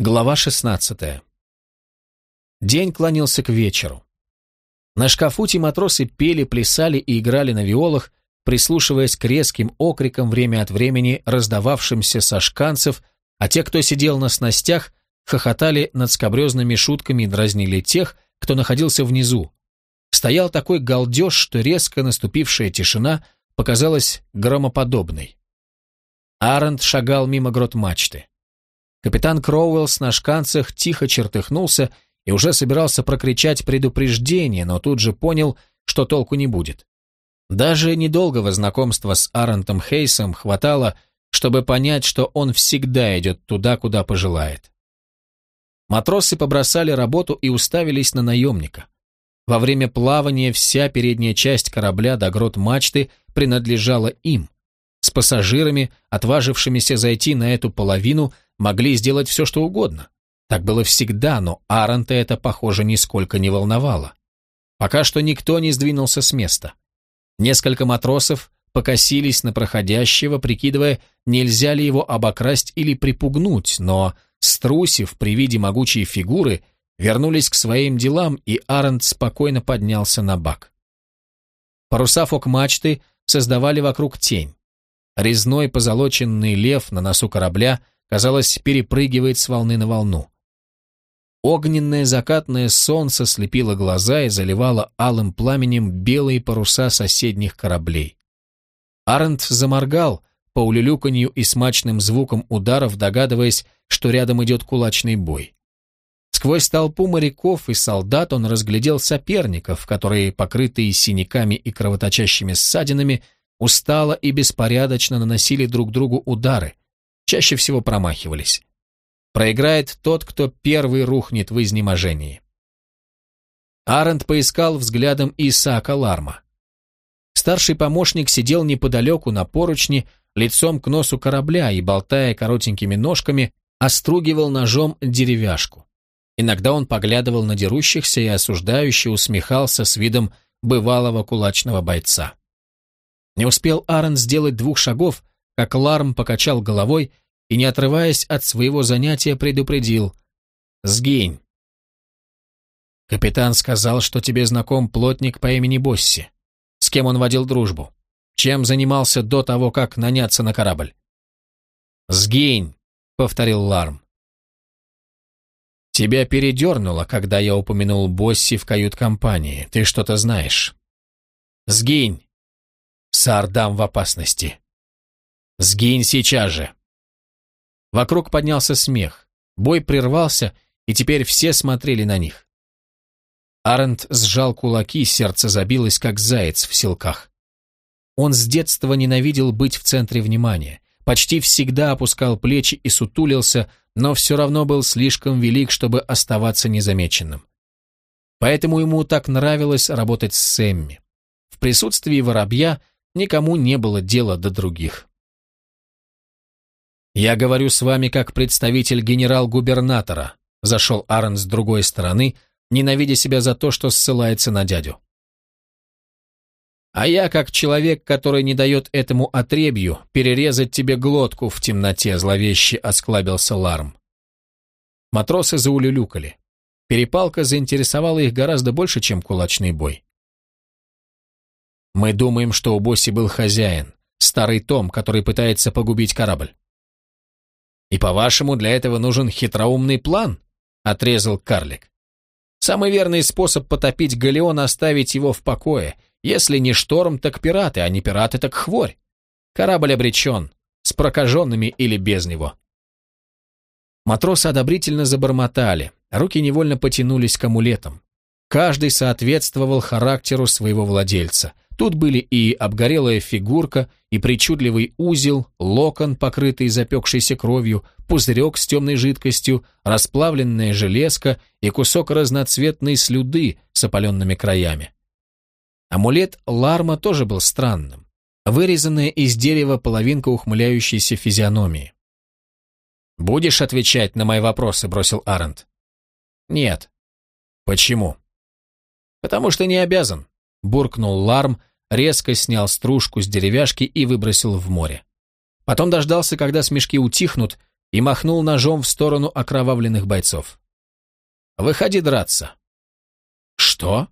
Глава 16. День клонился к вечеру. На шкафуте матросы пели, плясали и играли на виолах, прислушиваясь к резким окрикам время от времени раздававшимся со шканцев, а те, кто сидел на снастях, хохотали над скобрезными шутками и дразнили тех, кто находился внизу. Стоял такой галдеж, что резко наступившая тишина показалась громоподобной. Арент шагал мимо грот мачты. Капитан Кроуэллс на шканцах тихо чертыхнулся и уже собирался прокричать предупреждение, но тут же понял, что толку не будет. Даже недолгого знакомства с Арентом Хейсом хватало, чтобы понять, что он всегда идет туда, куда пожелает. Матросы побросали работу и уставились на наемника. Во время плавания вся передняя часть корабля до грот мачты принадлежала им. С пассажирами, отважившимися зайти на эту половину, могли сделать все, что угодно. Так было всегда, но Аронта это, похоже, нисколько не волновало. Пока что никто не сдвинулся с места. Несколько матросов покосились на проходящего, прикидывая, нельзя ли его обокрасть или припугнуть, но, струсив при виде могучей фигуры, вернулись к своим делам, и Арент спокойно поднялся на бак. Паруса фок-мачты создавали вокруг тень. Резной позолоченный лев на носу корабля – казалось, перепрыгивает с волны на волну. Огненное закатное солнце слепило глаза и заливало алым пламенем белые паруса соседних кораблей. Арент заморгал по улюлюканью и смачным звуком ударов, догадываясь, что рядом идет кулачный бой. Сквозь толпу моряков и солдат он разглядел соперников, которые, покрытые синяками и кровоточащими ссадинами, устало и беспорядочно наносили друг другу удары, чаще всего промахивались. Проиграет тот, кто первый рухнет в изнеможении. Арент поискал взглядом Исаака Ларма. Старший помощник сидел неподалеку на поручне, лицом к носу корабля и, болтая коротенькими ножками, остругивал ножом деревяшку. Иногда он поглядывал на дерущихся и осуждающе усмехался с видом бывалого кулачного бойца. Не успел Аарон сделать двух шагов, как Ларм покачал головой и, не отрываясь от своего занятия, предупредил «Сгинь». «Капитан сказал, что тебе знаком плотник по имени Босси. С кем он водил дружбу? Чем занимался до того, как наняться на корабль?» «Сгинь», — повторил Ларм. «Тебя передернуло, когда я упомянул Босси в кают-компании. Ты что-то знаешь». «Сгинь!» «Сардам в опасности. «Сгинь сейчас же!» Вокруг поднялся смех. Бой прервался, и теперь все смотрели на них. Арент сжал кулаки, сердце забилось, как заяц в селках. Он с детства ненавидел быть в центре внимания, почти всегда опускал плечи и сутулился, но все равно был слишком велик, чтобы оставаться незамеченным. Поэтому ему так нравилось работать с Сэмми. В присутствии воробья никому не было дела до других. «Я говорю с вами как представитель генерал-губернатора», зашел Аарон с другой стороны, ненавидя себя за то, что ссылается на дядю. «А я, как человек, который не дает этому отребью, перерезать тебе глотку в темноте», зловеще осклабился Ларм. Матросы заулюлюкали. Перепалка заинтересовала их гораздо больше, чем кулачный бой. «Мы думаем, что у Босси был хозяин, старый Том, который пытается погубить корабль. «И, по-вашему, для этого нужен хитроумный план?» — отрезал карлик. «Самый верный способ потопить галеон — оставить его в покое. Если не шторм, так пираты, а не пираты, так хворь. Корабль обречен, с прокаженными или без него». Матросы одобрительно забормотали, руки невольно потянулись к амулетам. Каждый соответствовал характеру своего владельца — Тут были и обгорелая фигурка, и причудливый узел, локон, покрытый запекшейся кровью, пузырек с темной жидкостью, расплавленная железка и кусок разноцветной слюды с опаленными краями. Амулет Ларма тоже был странным. Вырезанная из дерева половинка ухмыляющейся физиономии. «Будешь отвечать на мои вопросы?» – бросил Арент. «Нет». «Почему?» «Потому что не обязан», – буркнул Ларм, резко снял стружку с деревяшки и выбросил в море. Потом дождался, когда смешки утихнут, и махнул ножом в сторону окровавленных бойцов. «Выходи драться». «Что?»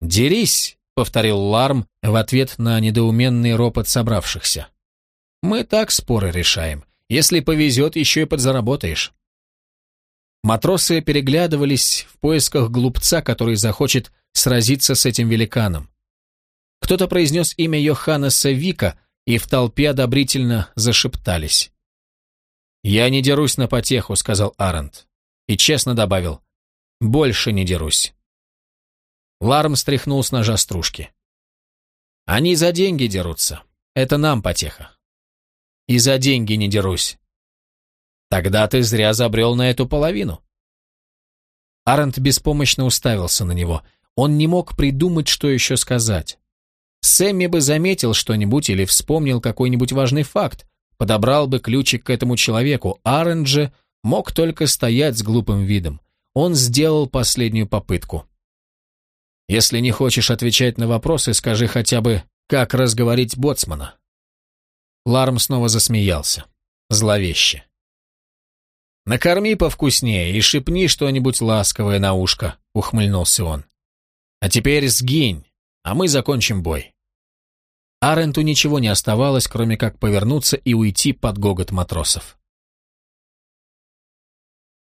«Дерись», — повторил Ларм в ответ на недоуменный ропот собравшихся. «Мы так споры решаем. Если повезет, еще и подзаработаешь». Матросы переглядывались в поисках глупца, который захочет сразиться с этим великаном. Кто-то произнес имя Йоханнеса Вика, и в толпе одобрительно зашептались. «Я не дерусь на потеху», — сказал Арент. И честно добавил, «больше не дерусь». Ларм стряхнул с ножа стружки. «Они за деньги дерутся. Это нам потеха». «И за деньги не дерусь». «Тогда ты зря забрел на эту половину». Арент беспомощно уставился на него. Он не мог придумать, что еще сказать. Сэмми бы заметил что-нибудь или вспомнил какой-нибудь важный факт, подобрал бы ключик к этому человеку. Же мог только стоять с глупым видом. Он сделал последнюю попытку. Если не хочешь отвечать на вопросы, скажи хотя бы, как разговорить боцмана. Ларм снова засмеялся. Зловеще. «Накорми повкуснее и шепни что-нибудь ласковое на ушко», — ухмыльнулся он. «А теперь сгинь, а мы закончим бой». Аренту ничего не оставалось, кроме как повернуться и уйти под гогот матросов.